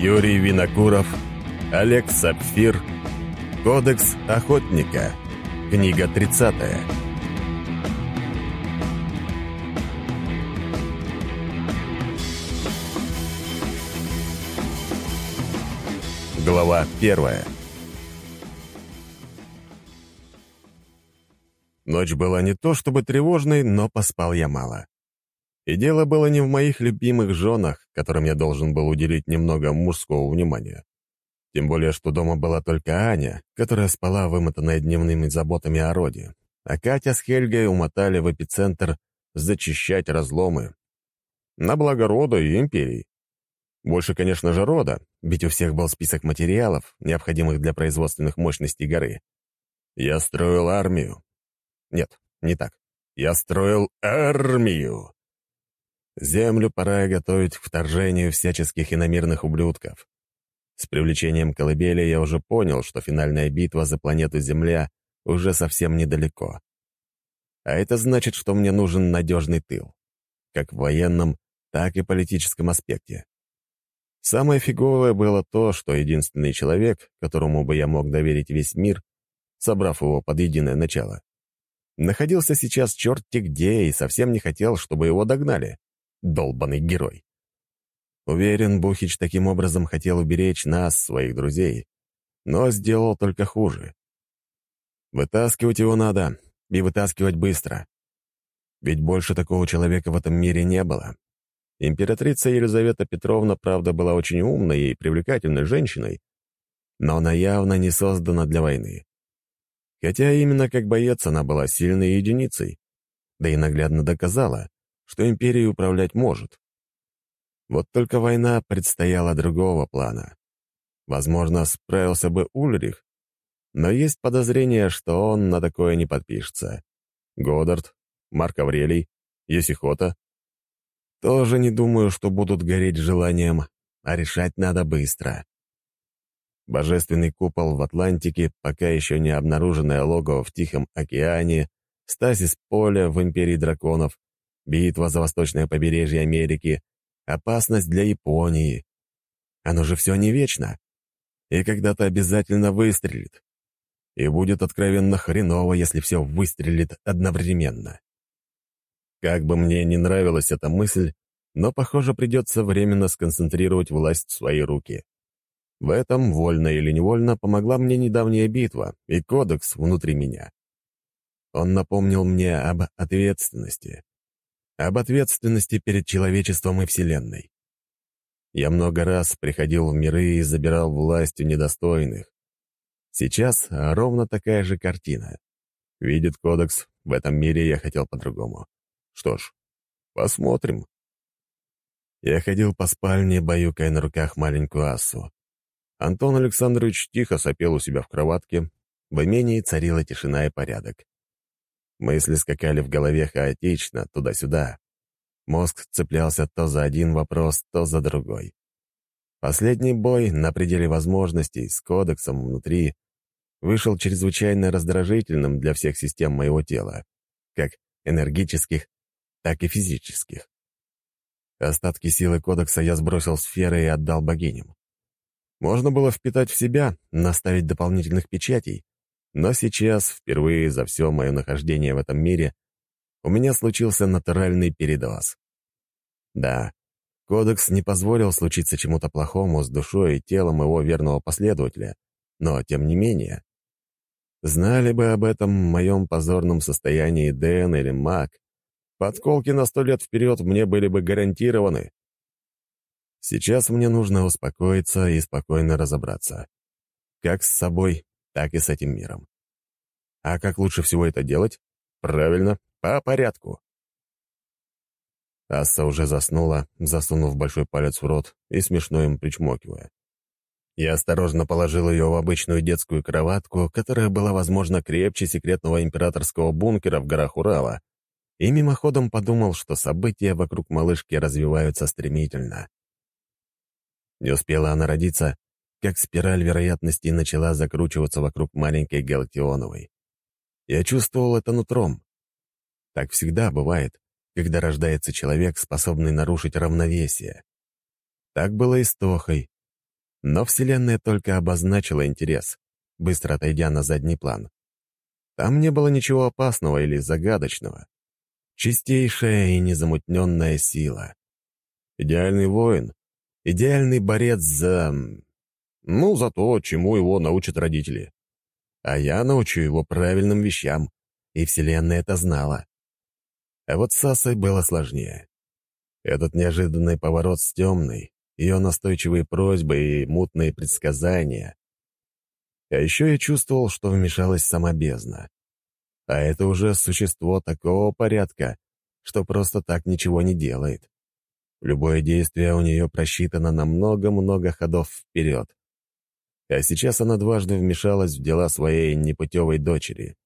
Юрий Винокуров, Олег Сапфир, Кодекс Охотника, книга 30 Глава первая Ночь была не то чтобы тревожной, но поспал я мало. И дело было не в моих любимых женах, которым я должен был уделить немного мужского внимания. Тем более, что дома была только Аня, которая спала, вымотанная дневными заботами о роде, а Катя с Хельгой умотали в эпицентр зачищать разломы. На благо рода и империи. Больше, конечно же, рода, ведь у всех был список материалов, необходимых для производственных мощностей горы. Я строил армию, нет, не так. Я строил армию. Землю пора готовить к вторжению всяческих иномирных ублюдков. С привлечением колыбели я уже понял, что финальная битва за планету Земля уже совсем недалеко. А это значит, что мне нужен надежный тыл. Как в военном, так и политическом аспекте. Самое фиговое было то, что единственный человек, которому бы я мог доверить весь мир, собрав его под единое начало, находился сейчас черти где и совсем не хотел, чтобы его догнали. Долбанный герой. Уверен, Бухич таким образом хотел уберечь нас, своих друзей, но сделал только хуже. Вытаскивать его надо, и вытаскивать быстро. Ведь больше такого человека в этом мире не было. Императрица Елизавета Петровна, правда, была очень умной и привлекательной женщиной, но она явно не создана для войны. Хотя именно как боец она была сильной единицей, да и наглядно доказала, что империей управлять может. Вот только война предстояла другого плана. Возможно, справился бы Ульрих, но есть подозрение, что он на такое не подпишется. Годдард, Марк Аврелий, Есихота. Тоже не думаю, что будут гореть желанием, а решать надо быстро. Божественный купол в Атлантике, пока еще не обнаруженное логово в Тихом океане, стазис поля в Империи драконов, битва за восточное побережье Америки, опасность для Японии. Оно же все не вечно. И когда-то обязательно выстрелит. И будет откровенно хреново, если все выстрелит одновременно. Как бы мне не нравилась эта мысль, но, похоже, придется временно сконцентрировать власть в свои руки. В этом, вольно или невольно, помогла мне недавняя битва и кодекс внутри меня. Он напомнил мне об ответственности. Об ответственности перед человечеством и Вселенной. Я много раз приходил в миры и забирал власть у недостойных. Сейчас ровно такая же картина. Видит кодекс, в этом мире я хотел по-другому. Что ж, посмотрим. Я ходил по спальне, баюкая на руках маленькую Ассу. Антон Александрович тихо сопел у себя в кроватке. В имении царила тишина и порядок. Мысли скакали в голове хаотично, туда-сюда. Мозг цеплялся то за один вопрос, то за другой. Последний бой на пределе возможностей с кодексом внутри вышел чрезвычайно раздражительным для всех систем моего тела, как энергических, так и физических. Остатки силы кодекса я сбросил в сферы и отдал богиням. Можно было впитать в себя, наставить дополнительных печатей, но сейчас, впервые за все мое нахождение в этом мире, у меня случился натуральный передоз. Да, кодекс не позволил случиться чему-то плохому с душой и телом его верного последователя, но тем не менее. Знали бы об этом моем позорном состоянии Дэн или Мак, подколки на сто лет вперед мне были бы гарантированы. Сейчас мне нужно успокоиться и спокойно разобраться. Как с собой, так и с этим миром. А как лучше всего это делать? Правильно, по порядку. Асса уже заснула, засунув большой палец в рот и смешно им причмокивая. Я осторожно положил ее в обычную детскую кроватку, которая была, возможно, крепче секретного императорского бункера в горах Урала, и мимоходом подумал, что события вокруг малышки развиваются стремительно. Не успела она родиться, как спираль вероятностей начала закручиваться вокруг маленькой Галактионовой. Я чувствовал это нутром. Так всегда бывает, когда рождается человек, способный нарушить равновесие. Так было и с Тохой. Но Вселенная только обозначила интерес, быстро отойдя на задний план. Там не было ничего опасного или загадочного. Чистейшая и незамутненная сила. Идеальный воин, идеальный борец за... Ну, за то, чему его научат родители. А я научу его правильным вещам, и Вселенная это знала. А вот с Асой было сложнее. Этот неожиданный поворот с темной, ее настойчивые просьбы и мутные предсказания. А еще я чувствовал, что вмешалась сама бездна. А это уже существо такого порядка, что просто так ничего не делает. Любое действие у нее просчитано на много-много ходов вперед. А сейчас она дважды вмешалась в дела своей непутевой дочери.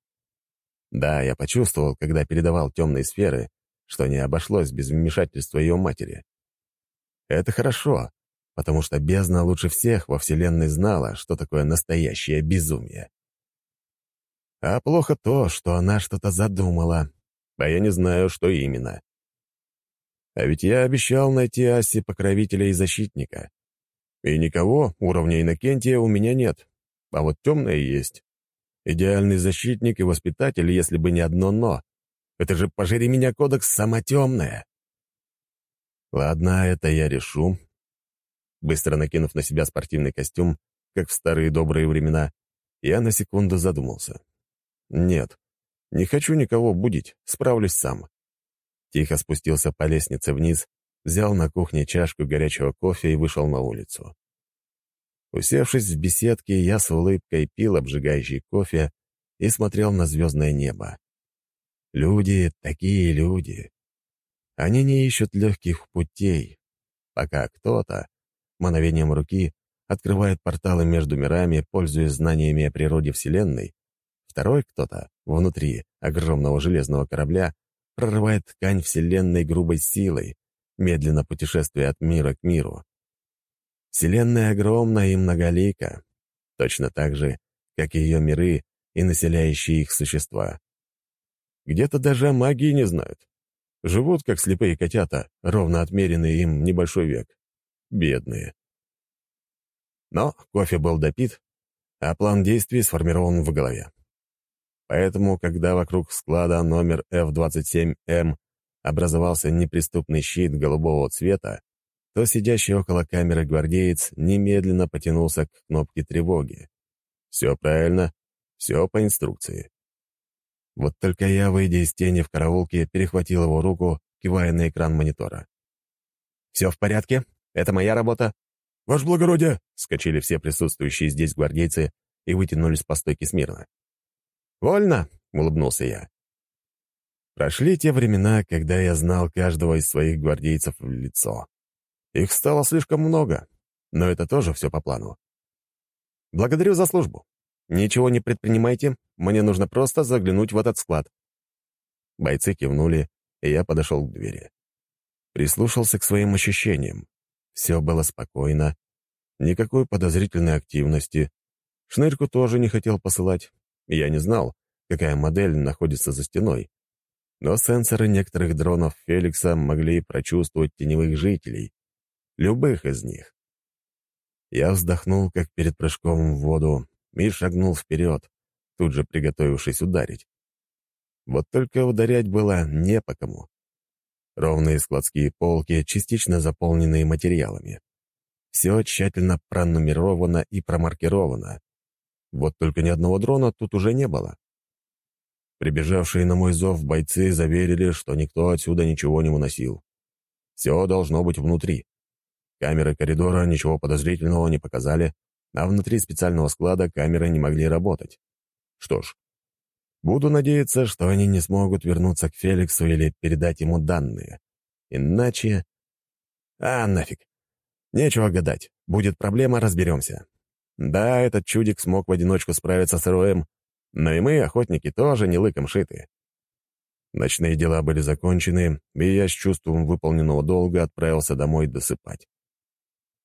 Да, я почувствовал, когда передавал темные сферы, что не обошлось без вмешательства ее матери. Это хорошо, потому что бездна лучше всех во Вселенной знала, что такое настоящее безумие. А плохо то, что она что-то задумала, а я не знаю, что именно. А ведь я обещал найти Асе покровителя и защитника. И никого уровня Иннокентия у меня нет, а вот темная есть. Идеальный защитник и воспитатель, если бы не одно «но». Это же, пожири меня, кодекс самотемная. Ладно, это я решу. Быстро накинув на себя спортивный костюм, как в старые добрые времена, я на секунду задумался. Нет, не хочу никого будить, справлюсь сам. Тихо спустился по лестнице вниз, взял на кухне чашку горячего кофе и вышел на улицу. Усевшись в беседке, я с улыбкой пил обжигающий кофе и смотрел на звездное небо. Люди — такие люди. Они не ищут легких путей, пока кто-то, мановением руки, открывает порталы между мирами, пользуясь знаниями о природе Вселенной, второй кто-то, внутри огромного железного корабля, прорывает ткань Вселенной грубой силой, медленно путешествуя от мира к миру. Вселенная огромна и многолика, точно так же, как и ее миры и населяющие их существа. Где-то даже магии не знают. Живут, как слепые котята, ровно отмеренный им небольшой век. Бедные. Но кофе был допит, а план действий сформирован в голове. Поэтому, когда вокруг склада номер F-27M образовался неприступный щит голубого цвета, то сидящий около камеры гвардеец немедленно потянулся к кнопке тревоги. Все правильно, все по инструкции. Вот только я, выйдя из тени в караулке, перехватил его руку, кивая на экран монитора. «Все в порядке? Это моя работа?» «Ваше благородие!» — скочили все присутствующие здесь гвардейцы и вытянулись по стойке смирно. «Вольно!» — улыбнулся я. Прошли те времена, когда я знал каждого из своих гвардейцев в лицо. Их стало слишком много, но это тоже все по плану. Благодарю за службу. Ничего не предпринимайте, мне нужно просто заглянуть в этот склад. Бойцы кивнули, и я подошел к двери. Прислушался к своим ощущениям. Все было спокойно, никакой подозрительной активности. Шнырьку тоже не хотел посылать. Я не знал, какая модель находится за стеной. Но сенсоры некоторых дронов Феликса могли прочувствовать теневых жителей, Любых из них. Я вздохнул, как перед прыжком в воду, и шагнул вперед, тут же приготовившись ударить. Вот только ударять было не по кому. Ровные складские полки, частично заполненные материалами. Все тщательно пронумеровано и промаркировано. Вот только ни одного дрона тут уже не было. Прибежавшие на мой зов бойцы заверили, что никто отсюда ничего не выносил. Все должно быть внутри. Камеры коридора ничего подозрительного не показали, а внутри специального склада камеры не могли работать. Что ж, буду надеяться, что они не смогут вернуться к Феликсу или передать ему данные. Иначе... А, нафиг. Нечего гадать. Будет проблема, разберемся. Да, этот чудик смог в одиночку справиться с РОМ, но и мы, охотники, тоже не лыком шиты. Ночные дела были закончены, и я с чувством выполненного долга отправился домой досыпать.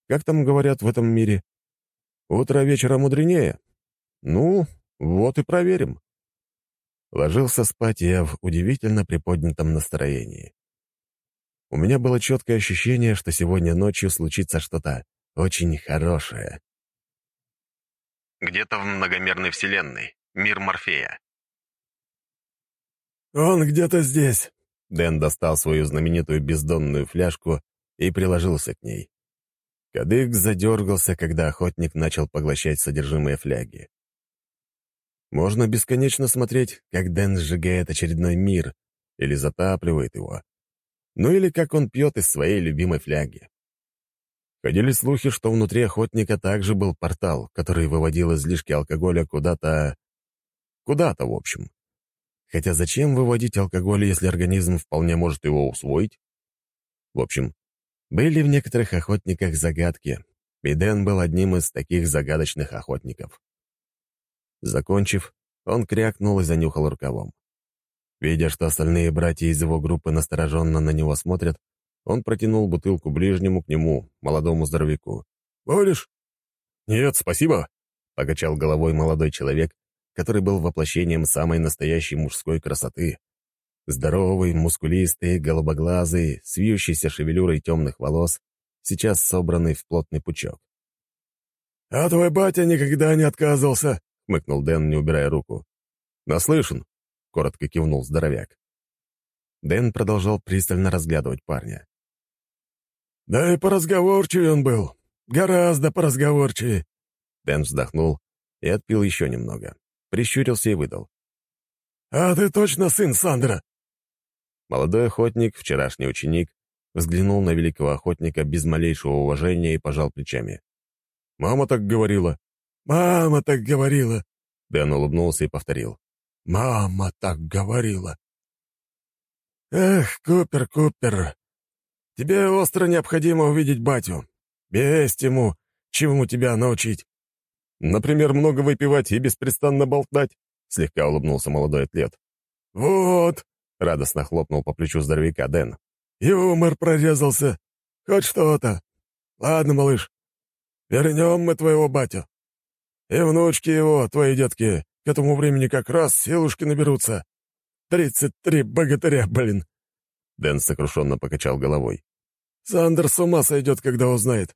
Как там говорят в этом мире? Утро вечера мудренее. Ну, вот и проверим. Ложился спать я в удивительно приподнятом настроении. У меня было четкое ощущение, что сегодня ночью случится что-то очень хорошее. Где-то в многомерной вселенной. Мир Морфея. «Он где-то здесь!» Дэн достал свою знаменитую бездонную фляжку и приложился к ней. Кадык задергался, когда охотник начал поглощать содержимое фляги. Можно бесконечно смотреть, как Дэн сжигает очередной мир или затапливает его. Ну или как он пьет из своей любимой фляги. Ходили слухи, что внутри охотника также был портал, который выводил излишки алкоголя куда-то... Куда-то, в общем. Хотя зачем выводить алкоголь, если организм вполне может его усвоить? В общем, были в некоторых охотниках загадки, и Дэн был одним из таких загадочных охотников. Закончив, он крякнул и занюхал рукавом. Видя, что остальные братья из его группы настороженно на него смотрят, он протянул бутылку ближнему к нему, молодому здоровяку. «Будешь?» «Нет, спасибо», — покачал головой молодой человек, который был воплощением самой настоящей мужской красоты. Здоровый, мускулистый, голубоглазый, с вьющейся шевелюрой темных волос, сейчас собранный в плотный пучок. «А твой батя никогда не отказывался», — хмыкнул Дэн, не убирая руку. «Наслышан», — коротко кивнул здоровяк. Дэн продолжал пристально разглядывать парня. «Да и поразговорчивее он был. Гораздо поразговорчивее». Дэн вздохнул и отпил еще немного. Прищурился и выдал. «А ты точно сын Сандра?» Молодой охотник, вчерашний ученик, взглянул на великого охотника без малейшего уважения и пожал плечами. «Мама так говорила». «Мама так говорила». Дэн улыбнулся и повторил. «Мама так говорила». «Эх, Купер, Купер, Тебе остро необходимо увидеть батю. Есть ему, чему тебя научить». «Например, много выпивать и беспрестанно болтать», — слегка улыбнулся молодой атлет. «Вот», — радостно хлопнул по плечу здоровяка Дэн. «Юмор прорезался. Хоть что-то. Ладно, малыш, вернем мы твоего батю. И внучки его, твои детки, к этому времени как раз силушки наберутся. Тридцать три богатыря, блин». Дэн сокрушенно покачал головой. Сандер с ума сойдет, когда узнает».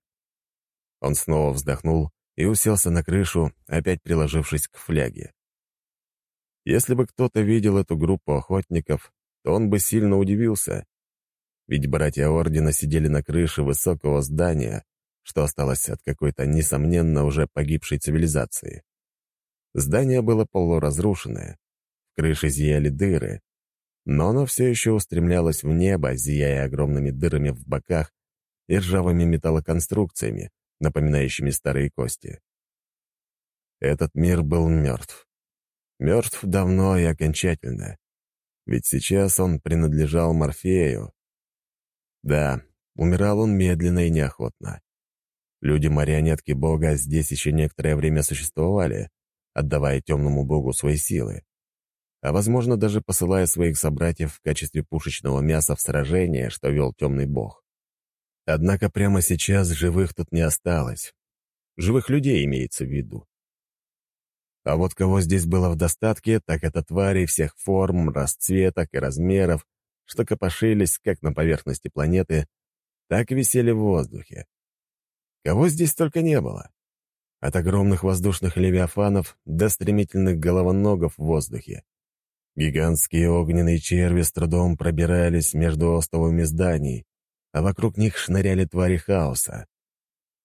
Он снова вздохнул и уселся на крышу, опять приложившись к фляге. Если бы кто-то видел эту группу охотников, то он бы сильно удивился. Ведь братья Ордена сидели на крыше высокого здания, что осталось от какой-то, несомненно, уже погибшей цивилизации. Здание было полуразрушенное, в крыше зияли дыры, но оно все еще устремлялось в небо, зияя огромными дырами в боках и ржавыми металлоконструкциями, напоминающими старые кости. Этот мир был мертв. Мертв давно и окончательно. Ведь сейчас он принадлежал Морфею. Да, умирал он медленно и неохотно. Люди-марионетки Бога здесь еще некоторое время существовали, отдавая темному Богу свои силы а, возможно, даже посылая своих собратьев в качестве пушечного мяса в сражение, что вел темный бог. Однако прямо сейчас живых тут не осталось. Живых людей имеется в виду. А вот кого здесь было в достатке, так это твари всех форм, расцветок и размеров, что копошились как на поверхности планеты, так и висели в воздухе. Кого здесь только не было. От огромных воздушных левиафанов до стремительных головоногов в воздухе. Гигантские огненные черви с трудом пробирались между остовами зданий, а вокруг них шныряли твари хаоса.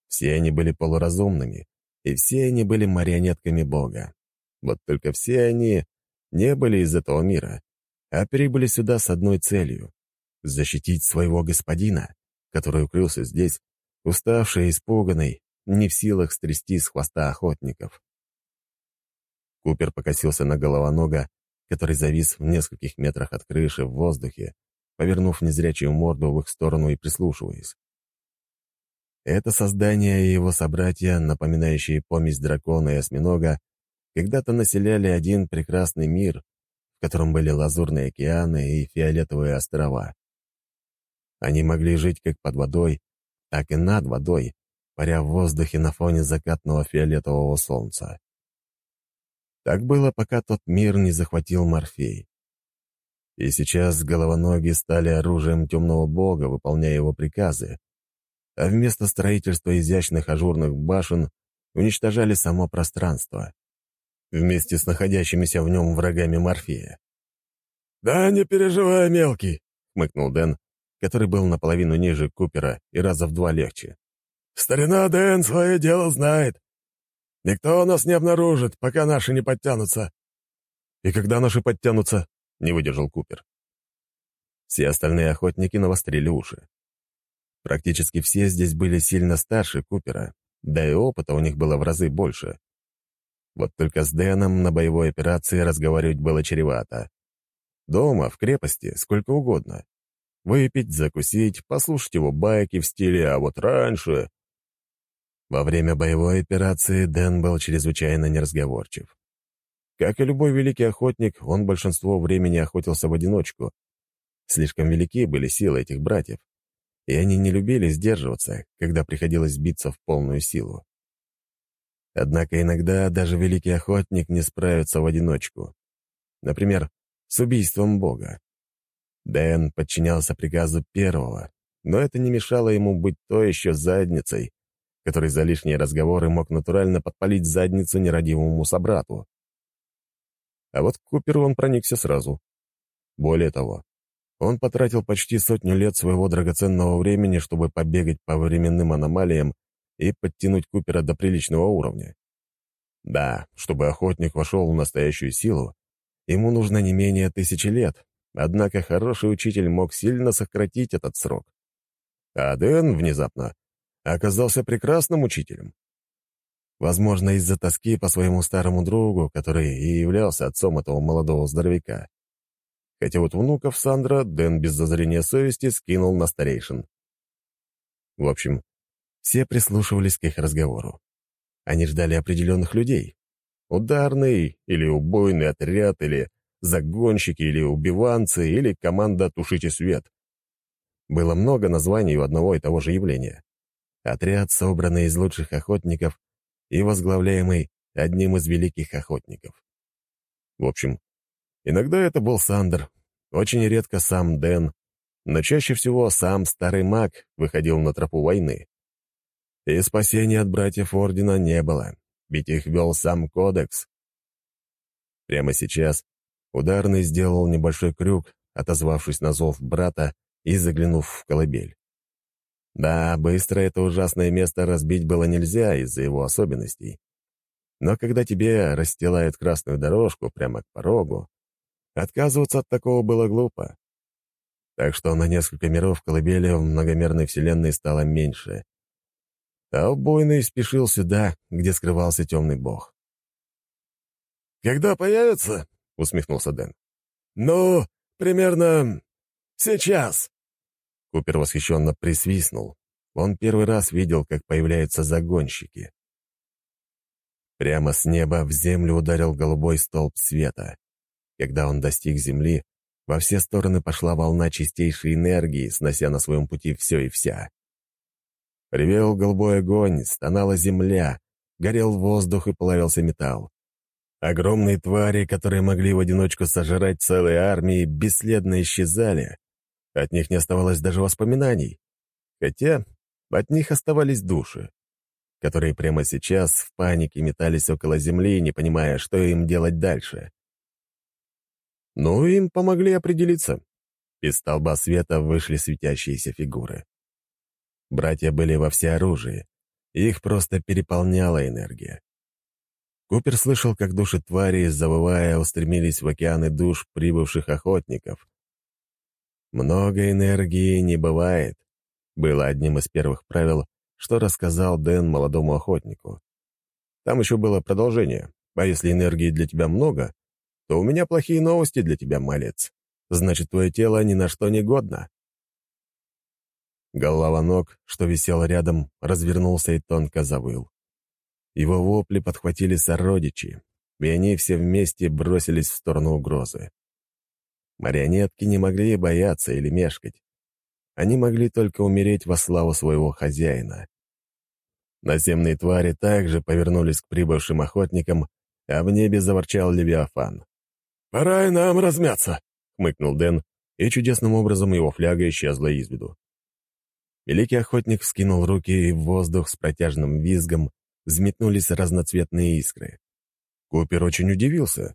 Все они были полуразумными, и все они были марионетками Бога. Вот только все они не были из этого мира, а прибыли сюда с одной целью — защитить своего господина, который укрылся здесь, уставший и испуганный, не в силах стрясти с хвоста охотников. Купер покосился на головонога который завис в нескольких метрах от крыши в воздухе, повернув незрячую морду в их сторону и прислушиваясь. Это создание и его собратья, напоминающие помесь дракона и осьминога, когда-то населяли один прекрасный мир, в котором были лазурные океаны и фиолетовые острова. Они могли жить как под водой, так и над водой, паря в воздухе на фоне закатного фиолетового солнца. Так было, пока тот мир не захватил Морфей. И сейчас головоногие стали оружием темного бога, выполняя его приказы. а вместо строительства изящных ажурных башен уничтожали само пространство вместе с находящимися в нем врагами Морфея. «Да не переживай, мелкий», — хмыкнул Дэн, который был наполовину ниже Купера и раза в два легче. «Старина Дэн свое дело знает. Никто нас не обнаружит, пока наши не подтянутся». «И когда наши подтянутся?» — не выдержал Купер. Все остальные охотники навострили уши. Практически все здесь были сильно старше Купера, да и опыта у них было в разы больше. Вот только с Дэном на боевой операции разговаривать было чревато. Дома, в крепости, сколько угодно. Выпить, закусить, послушать его байки в стиле «а вот раньше». Во время боевой операции Дэн был чрезвычайно неразговорчив. Как и любой великий охотник, он большинство времени охотился в одиночку. Слишком велики были силы этих братьев, и они не любили сдерживаться, когда приходилось биться в полную силу. Однако иногда даже великий охотник не справится в одиночку. Например, с убийством Бога. Дэн подчинялся приказу первого, но это не мешало ему быть то еще задницей, который за лишние разговоры мог натурально подпалить задницу нерадивому собрату. А вот к Куперу он проникся сразу. Более того, он потратил почти сотню лет своего драгоценного времени, чтобы побегать по временным аномалиям и подтянуть Купера до приличного уровня. Да, чтобы охотник вошел в настоящую силу, ему нужно не менее тысячи лет, однако хороший учитель мог сильно сократить этот срок. А Дэн внезапно оказался прекрасным учителем. Возможно, из-за тоски по своему старому другу, который и являлся отцом этого молодого здоровяка. Хотя вот внуков Сандра Дэн без зазрения совести скинул на старейшин. В общем, все прислушивались к их разговору. Они ждали определенных людей. Ударный или убойный отряд, или загонщики, или убиванцы, или команда «Тушите свет». Было много названий у одного и того же явления. Отряд, собранный из лучших охотников и возглавляемый одним из великих охотников. В общем, иногда это был Сандер, очень редко сам Дэн, но чаще всего сам старый маг выходил на тропу войны. И спасения от братьев Ордена не было, ведь их вел сам Кодекс. Прямо сейчас ударный сделал небольшой крюк, отозвавшись на зов брата и заглянув в колыбель. Да, быстро это ужасное место разбить было нельзя из-за его особенностей. Но когда тебе расстилают красную дорожку прямо к порогу, отказываться от такого было глупо. Так что на несколько миров колыбели в многомерной вселенной стало меньше, а убойный спешил сюда, где скрывался темный бог. «Когда появится?» — усмехнулся Дэн. «Ну, примерно сейчас». Купер восхищенно присвистнул. Он первый раз видел, как появляются загонщики. Прямо с неба в землю ударил голубой столб света. Когда он достиг земли, во все стороны пошла волна чистейшей энергии, снося на своем пути все и вся. Ревел голубой огонь, стонала земля, горел воздух и плавился металл. Огромные твари, которые могли в одиночку сожрать целые армии, бесследно исчезали. От них не оставалось даже воспоминаний. Хотя от них оставались души, которые прямо сейчас в панике метались около земли, не понимая, что им делать дальше. Ну, им помогли определиться. Из столба света вышли светящиеся фигуры. Братья были во всеоружии. Их просто переполняла энергия. Купер слышал, как души твари, завывая, устремились в океаны душ прибывших охотников. «Много энергии не бывает», было одним из первых правил, что рассказал Дэн молодому охотнику. Там еще было продолжение. А если энергии для тебя много, то у меня плохие новости для тебя, малец. Значит, твое тело ни на что не годно. Головоног, что висел рядом, развернулся и тонко завыл. Его вопли подхватили сородичи, и они все вместе бросились в сторону угрозы. Марионетки не могли бояться или мешкать. Они могли только умереть во славу своего хозяина. Наземные твари также повернулись к прибывшим охотникам, а в небе заворчал Левиафан. «Пора и нам размяться», — хмыкнул Дэн, и чудесным образом его фляга исчезла из виду. Великий охотник вскинул руки, и в воздух с протяжным визгом взметнулись разноцветные искры. Купер очень удивился.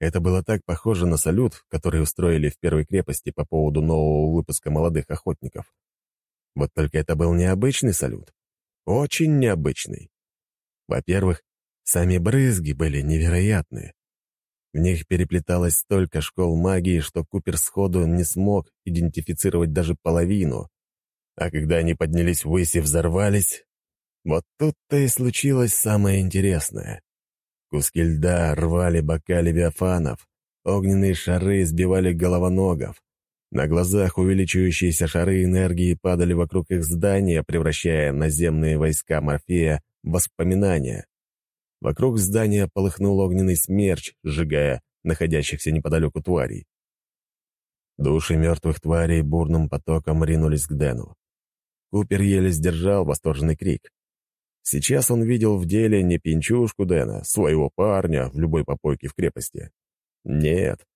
Это было так похоже на салют, который устроили в первой крепости по поводу нового выпуска молодых охотников. Вот только это был необычный салют. Очень необычный. Во-первых, сами брызги были невероятные. В них переплеталось столько школ магии, что Купер сходу не смог идентифицировать даже половину. А когда они поднялись ввысь и взорвались, вот тут-то и случилось самое интересное. Куски льда рвали бока левиафанов, огненные шары сбивали головоногов. На глазах увеличивающиеся шары энергии падали вокруг их здания, превращая наземные войска Морфея в воспоминания. Вокруг здания полыхнул огненный смерч, сжигая находящихся неподалеку тварей. Души мертвых тварей бурным потоком ринулись к Дэну. Купер еле сдержал восторженный крик. Сейчас он видел в деле не пинчушку Дэна, своего парня в любой попойке в крепости. Нет.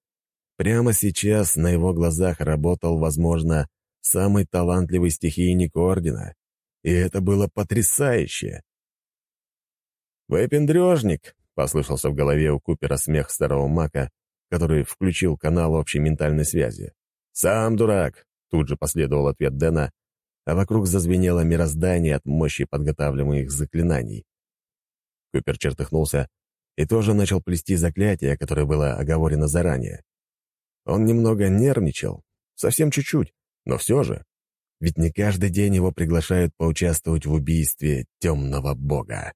Прямо сейчас на его глазах работал, возможно, самый талантливый стихийник Ордена. И это было потрясающе. «Выпендрежник!» — послышался в голове у Купера смех старого мака, который включил канал общей ментальной связи. «Сам дурак!» — тут же последовал ответ Дэна, а вокруг зазвенело мироздание от мощи подготавливаемых заклинаний. Купер чертыхнулся и тоже начал плести заклятие, которое было оговорено заранее. Он немного нервничал, совсем чуть-чуть, но все же. Ведь не каждый день его приглашают поучаствовать в убийстве темного бога.